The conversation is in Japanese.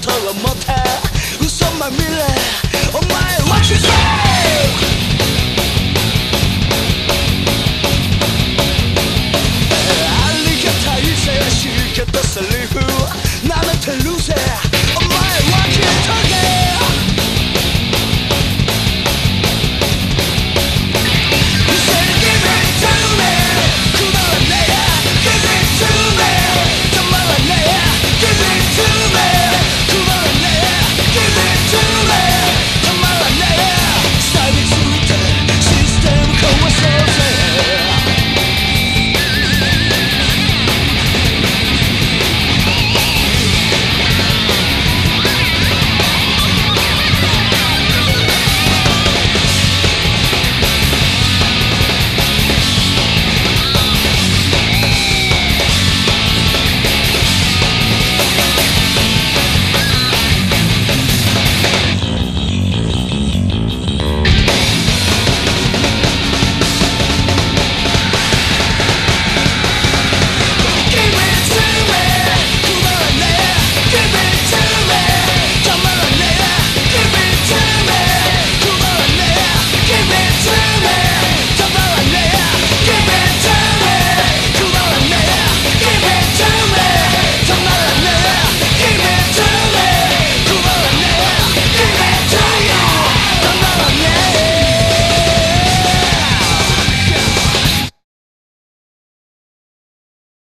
とはまた嘘まみれお前 What you say? ありがたいセリフ舐めてるぜ